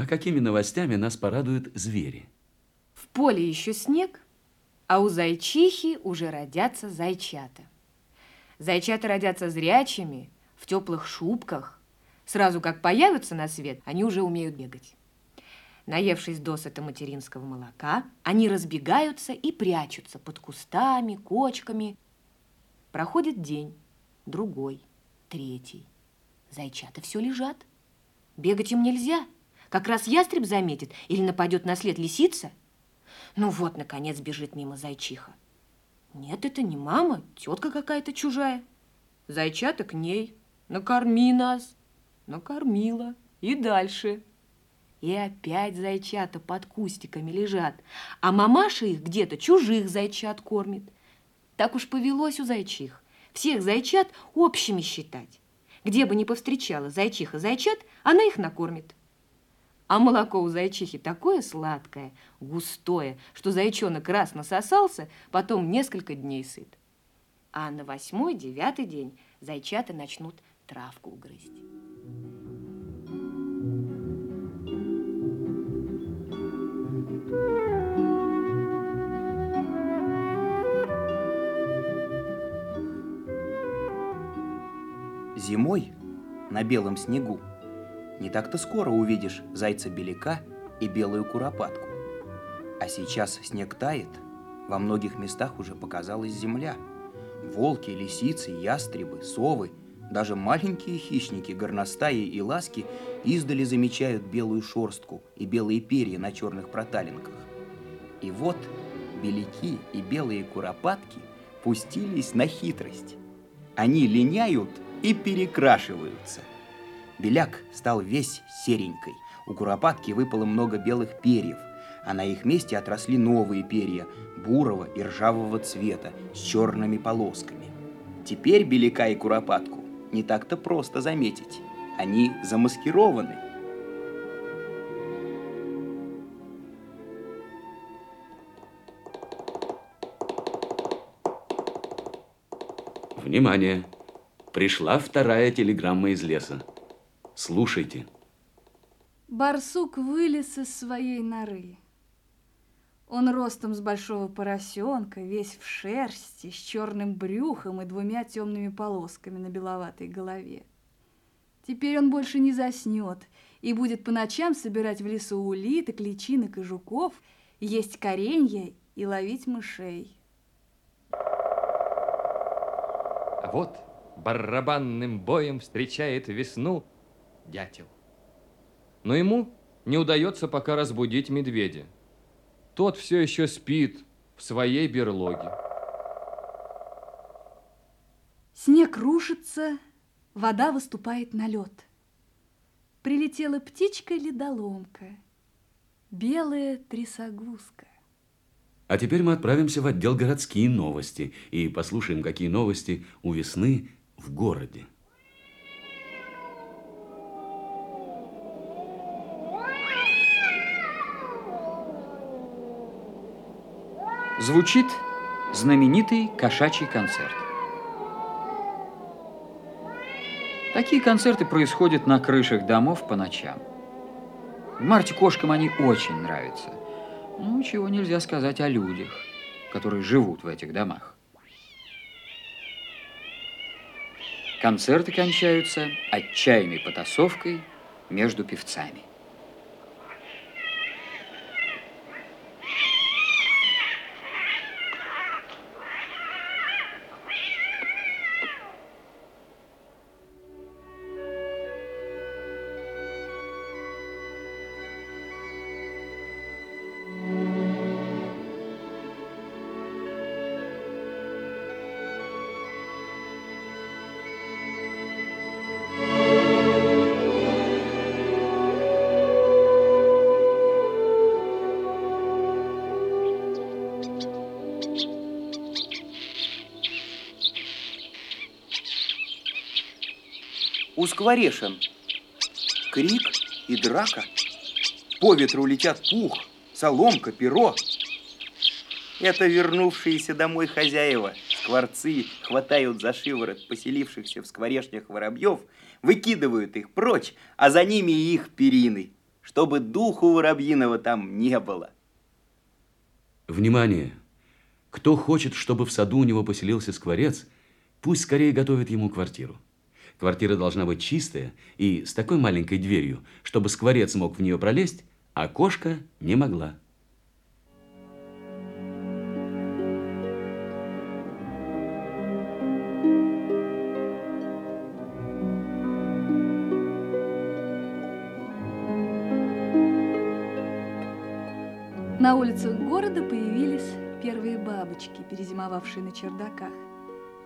А какими новостями нас порадуют звери? В поле еще снег, а у зайчихи уже родятся зайчата. Зайчата родятся зрячими, в теплых шубках. Сразу как появятся на свет, они уже умеют бегать. Наевшись досыта материнского молока, они разбегаются и прячутся под кустами, кочками. Проходит день, другой, третий. Зайчата все лежат. Бегать им нельзя. Как раз ястреб заметит или нападет на след лисица. Ну вот, наконец, бежит мимо зайчиха. Нет, это не мама, тетка какая-то чужая. Зайчата к ней. Накорми нас. Накормила. И дальше. И опять зайчата под кустиками лежат, а мамаша их где-то чужих зайчат кормит. Так уж повелось у зайчих. Всех зайчат общими считать. Где бы ни повстречала зайчиха зайчат, она их накормит. А молоко у зайчихи такое сладкое, густое, что зайчонок раз насосался, потом несколько дней сыт. А на восьмой-девятый день зайчата начнут травку грызть. Зимой на белом снегу не так-то скоро увидишь зайца-беляка и белую куропатку. А сейчас снег тает, во многих местах уже показалась земля. Волки, лисицы, ястребы, совы, даже маленькие хищники, горностаи и ласки издали замечают белую шорстку и белые перья на черных проталинках. И вот беляки и белые куропатки пустились на хитрость. Они линяют и перекрашиваются. Беляк стал весь серенькой. У куропатки выпало много белых перьев, а на их месте отросли новые перья бурого и ржавого цвета с черными полосками. Теперь беляка и куропатку не так-то просто заметить. Они замаскированы. Внимание! Пришла вторая телеграмма из леса. Слушайте. Барсук вылез из своей норы. Он ростом с большого поросенка, весь в шерсти, с черным брюхом и двумя темными полосками на беловатой голове. Теперь он больше не заснет и будет по ночам собирать в лесу улиток, личинок и жуков, есть коренья и ловить мышей. А вот барабанным боем встречает весну дятел. Но ему не удается пока разбудить медведя. Тот все еще спит в своей берлоге. Снег рушится, вода выступает на лед. Прилетела птичка-ледоломка, белая трясогузка. А теперь мы отправимся в отдел городские новости и послушаем, какие новости у весны в городе. Звучит знаменитый кошачий концерт. Такие концерты происходят на крышах домов по ночам. В марте кошкам они очень нравятся. Ну, чего нельзя сказать о людях, которые живут в этих домах. Концерты кончаются отчаянной потасовкой между певцами. У скворешин. Крик и драка. По ветру летят пух, соломка, перо. Это вернувшиеся домой хозяева. Скворцы хватают за шиворот поселившихся в скворечнях воробьев, выкидывают их прочь, а за ними и их перины. чтобы духу воробьиного там не было. Внимание! Кто хочет, чтобы в саду у него поселился скворец, пусть скорее готовит ему квартиру. Квартира должна быть чистая и с такой маленькой дверью, чтобы скворец мог в нее пролезть, а кошка не могла. На улицах города появились первые бабочки, перезимовавшие на чердаках.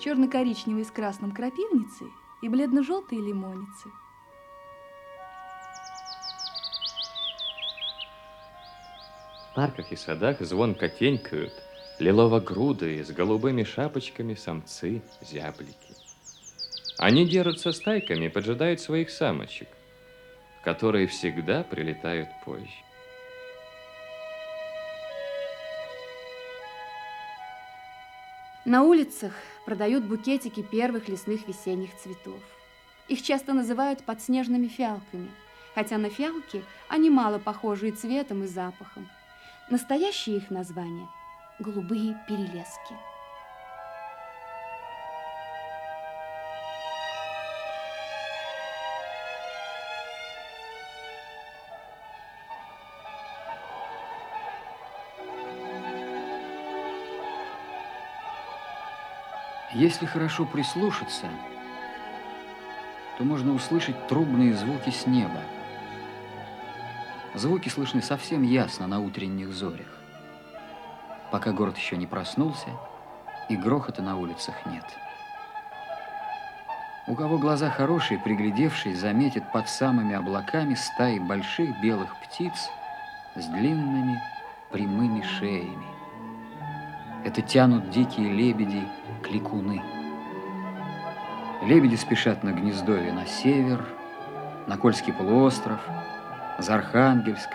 Черно-коричневые с красным крапивницей и бледно-желтые лимоницы. В парках и садах звонко тенькают лилово-грудые с голубыми шапочками самцы-зяблики. Они дерутся стайками и поджидают своих самочек, которые всегда прилетают позже. На улицах продают букетики первых лесных весенних цветов. Их часто называют подснежными фиалками, хотя на фиалки они мало похожи и цветом, и запахом. Настоящее их название – голубые перелески. Если хорошо прислушаться, то можно услышать трубные звуки с неба. Звуки слышны совсем ясно на утренних зорях, пока город еще не проснулся, и грохота на улицах нет. У кого глаза хорошие, приглядевшись, заметит под самыми облаками стаи больших белых птиц с длинными прямыми шеями. Это тянут дикие лебеди, кликуны. Лебеди спешат на гнездовье на север, на Кольский полуостров, за Архангельск,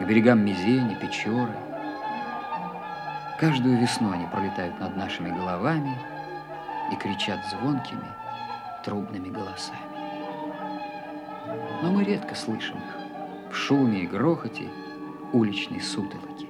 к берегам Мизени, Печоры. Каждую весну они пролетают над нашими головами и кричат звонкими, трубными голосами. Но мы редко слышим их в шуме и грохоте уличной сутолоки.